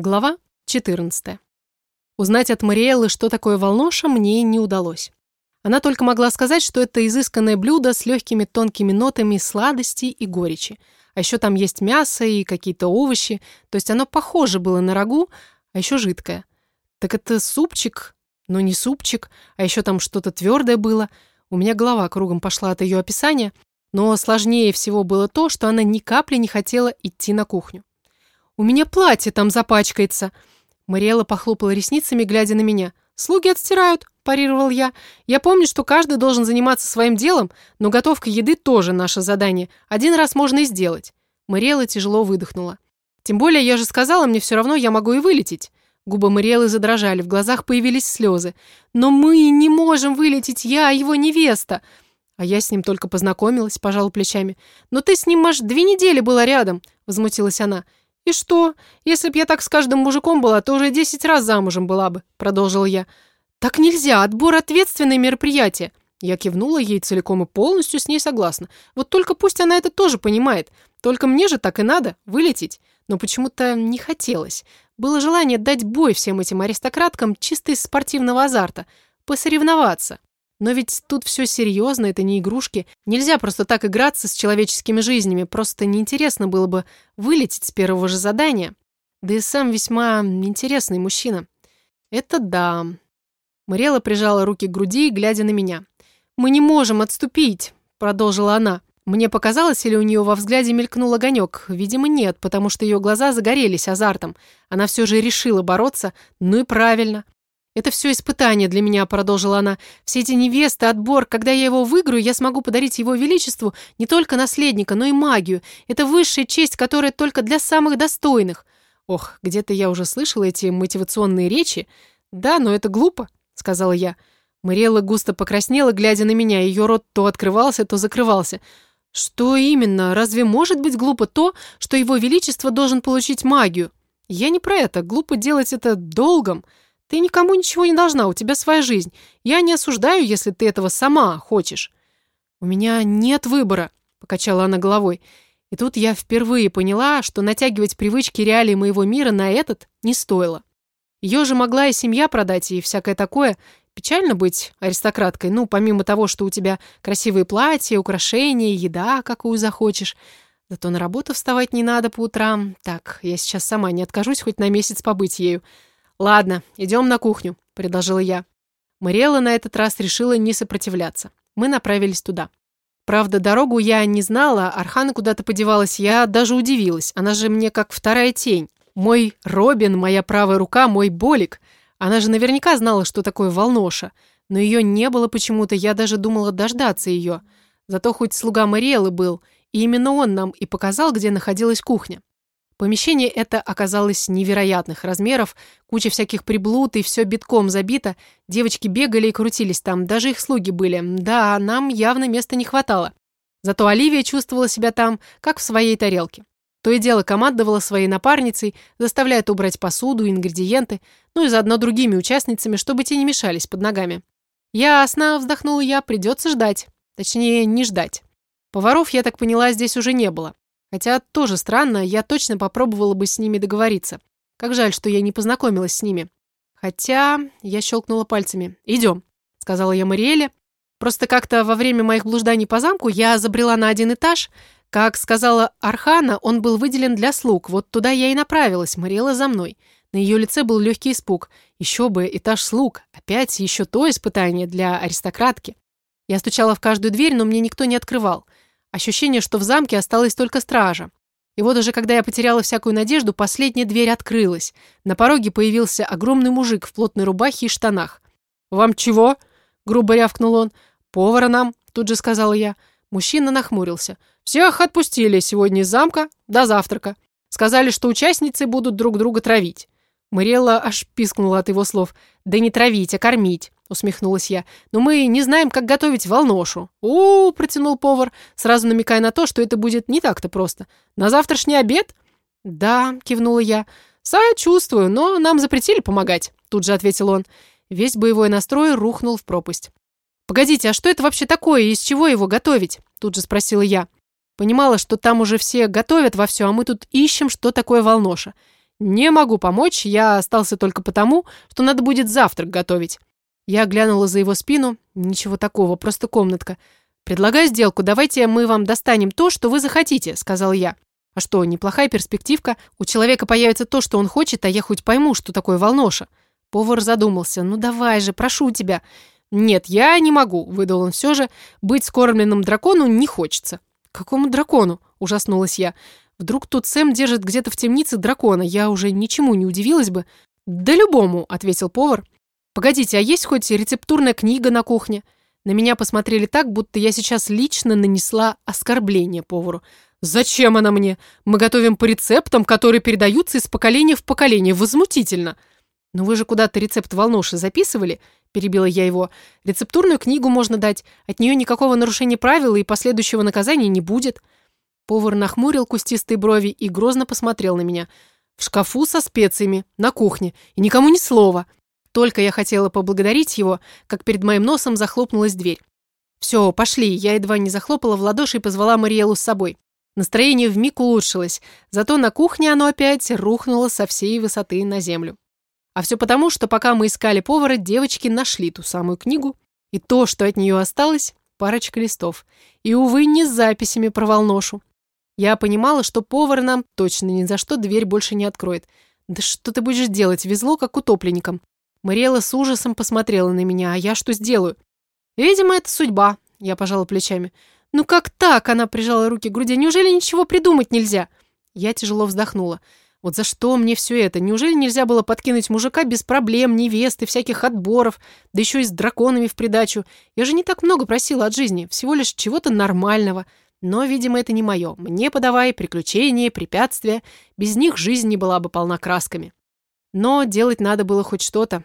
Глава 14. Узнать от Мариэллы, что такое волноша, мне не удалось. Она только могла сказать, что это изысканное блюдо с легкими тонкими нотами сладости и горечи. А еще там есть мясо и какие-то овощи, то есть оно похоже было на рагу, а еще жидкое. Так это супчик, но не супчик, а еще там что-то твердое было. У меня голова кругом пошла от ее описания, но сложнее всего было то, что она ни капли не хотела идти на кухню. «У меня платье там запачкается!» Мариэла похлопала ресницами, глядя на меня. «Слуги отстирают», – парировал я. «Я помню, что каждый должен заниматься своим делом, но готовка еды тоже наше задание. Один раз можно и сделать». Мариэла тяжело выдохнула. «Тем более, я же сказала, мне все равно я могу и вылететь». Губы Мариэлы задрожали, в глазах появились слезы. «Но мы не можем вылететь, я его невеста!» А я с ним только познакомилась, пожала плечами. «Но ты с ним, аж две недели была рядом!» – возмутилась она. «И что? Если б я так с каждым мужиком была, то уже десять раз замужем была бы», — продолжил я. «Так нельзя, отбор — ответственное мероприятие». Я кивнула ей целиком и полностью с ней согласна. Вот только пусть она это тоже понимает. Только мне же так и надо, вылететь. Но почему-то не хотелось. Было желание дать бой всем этим аристократкам чисто из спортивного азарта. Посоревноваться. Но ведь тут все серьезно, это не игрушки. Нельзя просто так играться с человеческими жизнями, просто неинтересно было бы вылететь с первого же задания. Да и сам весьма интересный мужчина. Это да. Мариэла прижала руки к груди, глядя на меня. «Мы не можем отступить», — продолжила она. Мне показалось, или у нее во взгляде мелькнул огонек? Видимо, нет, потому что ее глаза загорелись азартом. Она все же решила бороться. Ну и правильно. «Это все испытание для меня», — продолжила она. «Все эти невесты, отбор. Когда я его выиграю, я смогу подарить его величеству не только наследника, но и магию. Это высшая честь, которая только для самых достойных». Ох, где-то я уже слышала эти мотивационные речи. «Да, но это глупо», — сказала я. Мариэлла густо покраснела, глядя на меня. Ее рот то открывался, то закрывался. «Что именно? Разве может быть глупо то, что его величество должен получить магию?» «Я не про это. Глупо делать это долгом». Ты никому ничего не должна, у тебя своя жизнь. Я не осуждаю, если ты этого сама хочешь». «У меня нет выбора», — покачала она головой. И тут я впервые поняла, что натягивать привычки реалий моего мира на этот не стоило. Ее же могла и семья продать, и всякое такое. Печально быть аристократкой, ну, помимо того, что у тебя красивые платья, украшения, еда, какую захочешь. Зато на работу вставать не надо по утрам. Так, я сейчас сама не откажусь хоть на месяц побыть ею. «Ладно, идем на кухню», — предложила я. Мариэла на этот раз решила не сопротивляться. Мы направились туда. Правда, дорогу я не знала, Архана куда-то подевалась, я даже удивилась. Она же мне как вторая тень. Мой Робин, моя правая рука, мой Болик. Она же наверняка знала, что такое волноша. Но ее не было почему-то, я даже думала дождаться ее. Зато хоть слуга Мариэлы был, и именно он нам и показал, где находилась кухня. Помещение это оказалось невероятных размеров, куча всяких приблуд и все битком забито. Девочки бегали и крутились там, даже их слуги были. Да, нам явно места не хватало. Зато Оливия чувствовала себя там, как в своей тарелке. То и дело командовала своей напарницей, заставляя убрать посуду, ингредиенты, ну и заодно другими участницами, чтобы те не мешались под ногами. «Ясно», — вздохнула я, — «придется ждать. Точнее, не ждать». Поваров, я так поняла, здесь уже не было. Хотя тоже странно, я точно попробовала бы с ними договориться. Как жаль, что я не познакомилась с ними. Хотя я щелкнула пальцами. «Идем», — сказала я Мариэле. Просто как-то во время моих блужданий по замку я забрела на один этаж. Как сказала Архана, он был выделен для слуг. Вот туда я и направилась, Мариэла за мной. На ее лице был легкий испуг. Еще бы, этаж слуг. Опять еще то испытание для аристократки. Я стучала в каждую дверь, но мне никто не открывал. Ощущение, что в замке осталась только стража. И вот уже когда я потеряла всякую надежду, последняя дверь открылась. На пороге появился огромный мужик в плотной рубахе и штанах. «Вам чего?» — грубо рявкнул он. «Повара нам», — тут же сказала я. Мужчина нахмурился. «Всех отпустили сегодня из замка до завтрака. Сказали, что участницы будут друг друга травить». Мариэлла аж пискнула от его слов. «Да не травить, а кормить», — усмехнулась я. «Но мы не знаем, как готовить волношу». «О, — протянул повар, сразу намекая на то, что это будет не так-то просто. На завтрашний обед?» «Да», — кивнула я. «Сочувствую, но нам запретили помогать», — тут же ответил он. Весь боевой настрой рухнул в пропасть. «Погодите, а что это вообще такое и из чего его готовить?» — тут же спросила я. Понимала, что там уже все готовят во все, а мы тут ищем, что такое волноша. «Не могу помочь, я остался только потому, что надо будет завтрак готовить». Я глянула за его спину. Ничего такого, просто комнатка. «Предлагаю сделку, давайте мы вам достанем то, что вы захотите», — сказал я. А что, неплохая перспективка. У человека появится то, что он хочет, а я хоть пойму, что такое волноша. Повар задумался. «Ну давай же, прошу тебя». «Нет, я не могу», — выдал он все же. «Быть скормленным дракону не хочется». «Какому дракону?» — ужаснулась я. «Вдруг тут Сэм держит где-то в темнице дракона, я уже ничему не удивилась бы». «Да любому», — ответил повар. «Погодите, а есть хоть рецептурная книга на кухне?» На меня посмотрели так, будто я сейчас лично нанесла оскорбление повару. «Зачем она мне? Мы готовим по рецептам, которые передаются из поколения в поколение. Возмутительно!» «Но вы же куда-то рецепт волноши записывали?» – перебила я его. «Рецептурную книгу можно дать. От нее никакого нарушения правил и последующего наказания не будет». Повар нахмурил кустистые брови и грозно посмотрел на меня. «В шкафу со специями, на кухне, и никому ни слова». Только я хотела поблагодарить его, как перед моим носом захлопнулась дверь. «Все, пошли». Я едва не захлопала в ладоши и позвала Мариэлу с собой. Настроение вмиг улучшилось, зато на кухне оно опять рухнуло со всей высоты на землю. А все потому, что пока мы искали повара, девочки нашли ту самую книгу, и то, что от нее осталось, парочка листов. И, увы, не с записями про волношу. Я понимала, что повар нам точно ни за что дверь больше не откроет. Да что ты будешь делать? Везло, как утопленникам. Мариэла с ужасом посмотрела на меня, а я что сделаю? Видимо, это судьба, я пожала плечами. «Ну как так?» – она прижала руки к груди. «Неужели ничего придумать нельзя?» Я тяжело вздохнула. Вот за что мне все это? Неужели нельзя было подкинуть мужика без проблем, невесты, всяких отборов, да еще и с драконами в придачу? Я же не так много просила от жизни, всего лишь чего-то нормального. Но, видимо, это не мое. Мне подавай приключения, препятствия. Без них жизнь не была бы полна красками. Но делать надо было хоть что-то.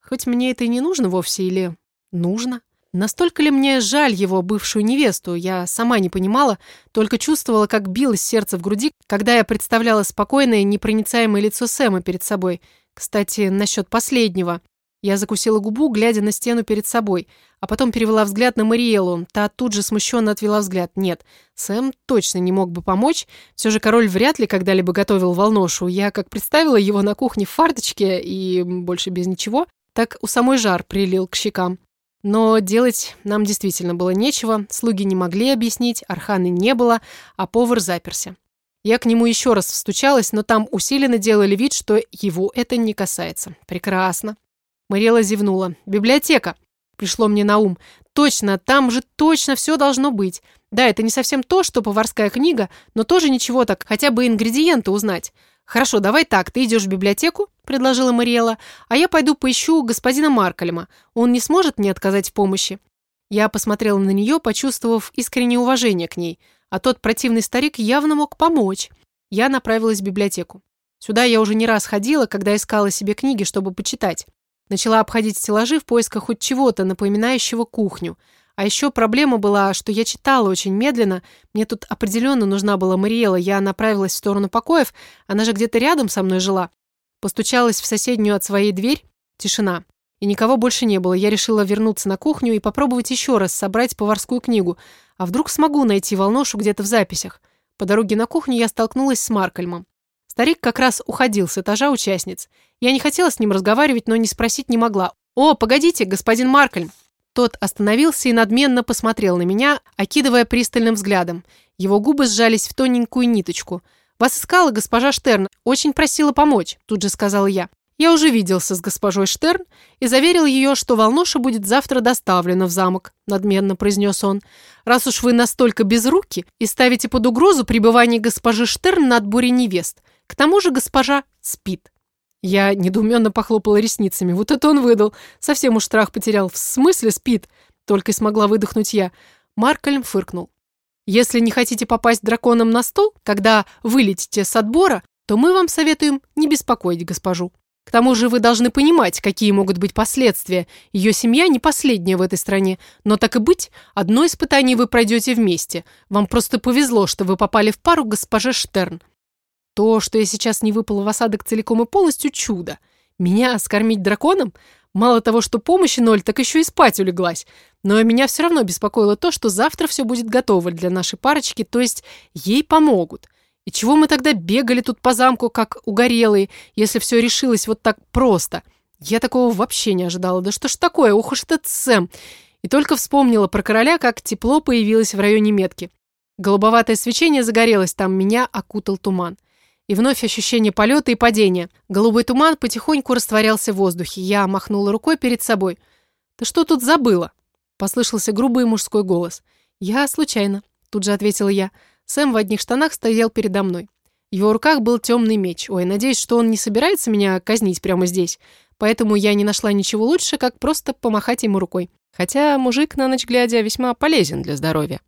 Хоть мне это и не нужно вовсе, или нужно? Настолько ли мне жаль его бывшую невесту, я сама не понимала, только чувствовала, как билось сердце в груди, когда я представляла спокойное, непроницаемое лицо Сэма перед собой. Кстати, насчет последнего. Я закусила губу, глядя на стену перед собой, а потом перевела взгляд на Мариэлу. Та тут же смущенно отвела взгляд. Нет, Сэм точно не мог бы помочь. Все же король вряд ли когда-либо готовил волношу. Я как представила его на кухне в фарточке и больше без ничего, так у самой жар прилил к щекам. Но делать нам действительно было нечего, слуги не могли объяснить, арханы не было, а повар заперся. Я к нему еще раз встучалась, но там усиленно делали вид, что его это не касается. Прекрасно. Мариэла зевнула. «Библиотека!» Пришло мне на ум. «Точно, там же точно все должно быть. Да, это не совсем то, что поварская книга, но тоже ничего так, хотя бы ингредиенты узнать. «Хорошо, давай так, ты идешь в библиотеку», — предложила Мариэла, «а я пойду поищу господина Маркальма. Он не сможет мне отказать в помощи». Я посмотрела на нее, почувствовав искреннее уважение к ней, а тот противный старик явно мог помочь. Я направилась в библиотеку. Сюда я уже не раз ходила, когда искала себе книги, чтобы почитать. Начала обходить стеллажи в поисках хоть чего-то, напоминающего кухню — а еще проблема была, что я читала очень медленно. Мне тут определенно нужна была Мариэла. Я направилась в сторону покоев. Она же где-то рядом со мной жила. Постучалась в соседнюю от своей дверь. Тишина. И никого больше не было. Я решила вернуться на кухню и попробовать еще раз собрать поварскую книгу. А вдруг смогу найти волношу где-то в записях? По дороге на кухню я столкнулась с Маркальмом. Старик как раз уходил с этажа участниц. Я не хотела с ним разговаривать, но не спросить не могла. «О, погодите, господин Маркальм!» Тот остановился и надменно посмотрел на меня, окидывая пристальным взглядом. Его губы сжались в тоненькую ниточку. «Вас искала госпожа Штерн, очень просила помочь», тут же сказал я. Я уже виделся с госпожой Штерн и заверил ее, что волноша будет завтра доставлена в замок, надменно произнес он. Раз уж вы настолько безруки и ставите под угрозу пребывание госпожи Штерн на отборе невест, к тому же госпожа спит. Я недоуменно похлопала ресницами. Вот это он выдал. Совсем уж страх потерял. В смысле спит? Только и смогла выдохнуть я. Маркольм фыркнул. Если не хотите попасть драконом на стол, когда вылетите с отбора, то мы вам советуем не беспокоить госпожу. К тому же вы должны понимать, какие могут быть последствия. Ее семья не последняя в этой стране. Но так и быть, одно испытание вы пройдете вместе. Вам просто повезло, что вы попали в пару госпоже Штерн. То, что я сейчас не выпала в осадок целиком и полностью, чудо. Меня скормить драконом? Мало того, что помощи ноль, так еще и спать улеглась. Но меня все равно беспокоило то, что завтра все будет готово для нашей парочки, то есть ей помогут. И чего мы тогда бегали тут по замку, как угорелые, если все решилось вот так просто? Я такого вообще не ожидала. Да что ж такое, ух уж этот Сэм. И только вспомнила про короля, как тепло появилось в районе метки. Голубоватое свечение загорелось, там меня окутал туман. И вновь ощущение полета и падения. Голубой туман потихоньку растворялся в воздухе. Я махнула рукой перед собой. «Ты что тут забыла?» Послышался грубый мужской голос. «Я случайно», — тут же ответила я. Сэм в одних штанах стоял передо мной. В его руках был темный меч. Ой, надеюсь, что он не собирается меня казнить прямо здесь. Поэтому я не нашла ничего лучше, как просто помахать ему рукой. Хотя мужик на ночь глядя весьма полезен для здоровья.